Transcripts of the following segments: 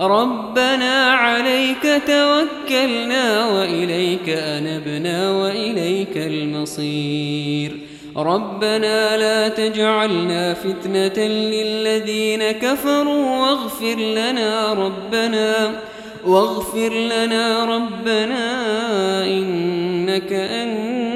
ربنا عليك توكلنا وإليك أنبنا وإليك المصير. ربنا لا تجعلنا فتنة للذين كفروا واغفر لنا ربنا واغفر لنا ربنا إنك أنت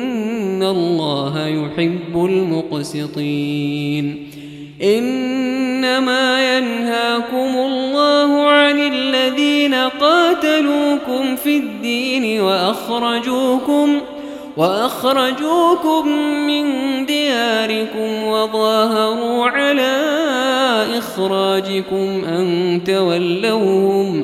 الله يحب المقسطين إنما ينهاكم الله عن الذين قاتلوكم في الدين وأخرجوكم وأخرجوكم من دياركم وظاهروا على إخراجكم أن تولوهم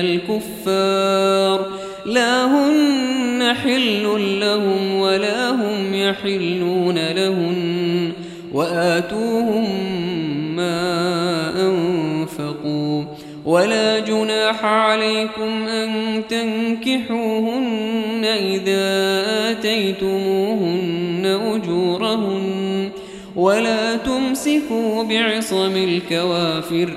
الكفار. لا هن حل لهم ولا هم يحلون لهن وآتوهم ما أنفقوا. ولا جناح عليكم أن تنكحوهن إذا آتيتموهن أجورهن. ولا تمسكوا بعصم الكوافر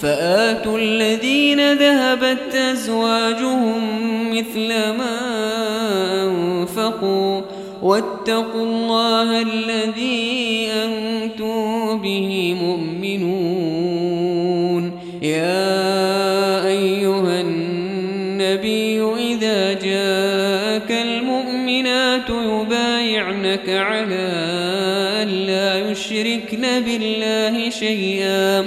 فآتوا الذين ذهبت أزواجهم مثل ما أنفقوا واتقوا الله الذي أنتم به مؤمنون. يا أيها النبي إذا جاءك المؤمنات يبايعنك على أن لا يشركن بالله شيئا.